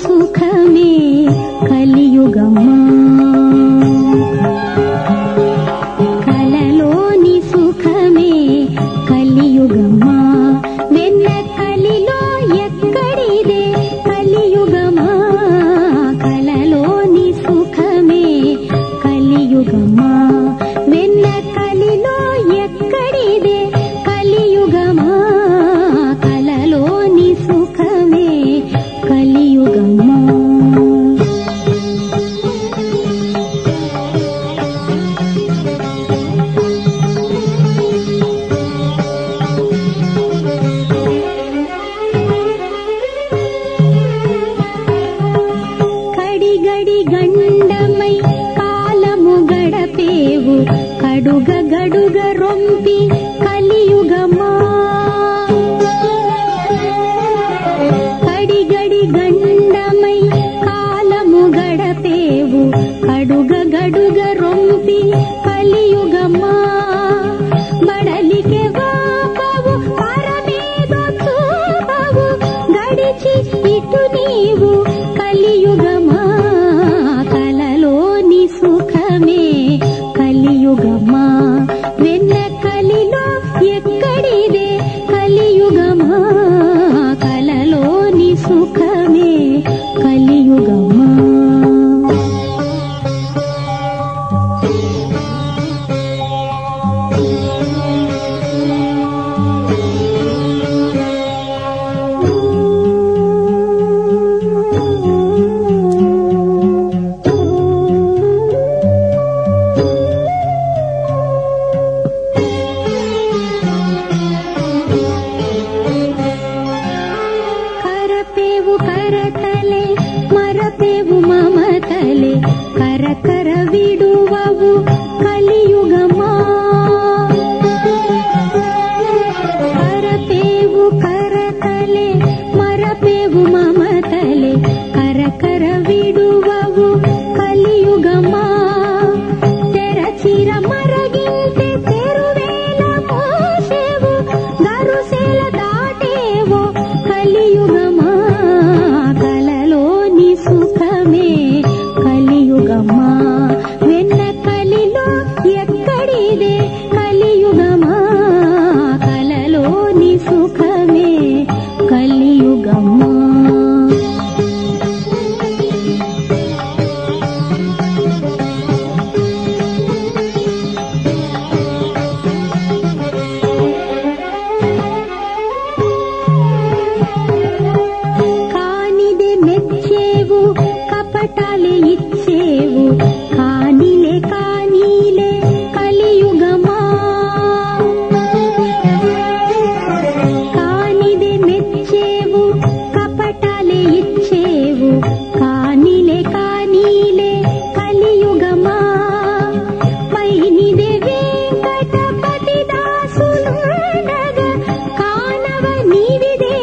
సుఖమే కలియుగమ్మ गडुग रं ಕರತಲೆ मरपे मातले करकर वि कलियुगमा Ramu. ನೀಡಿದೆ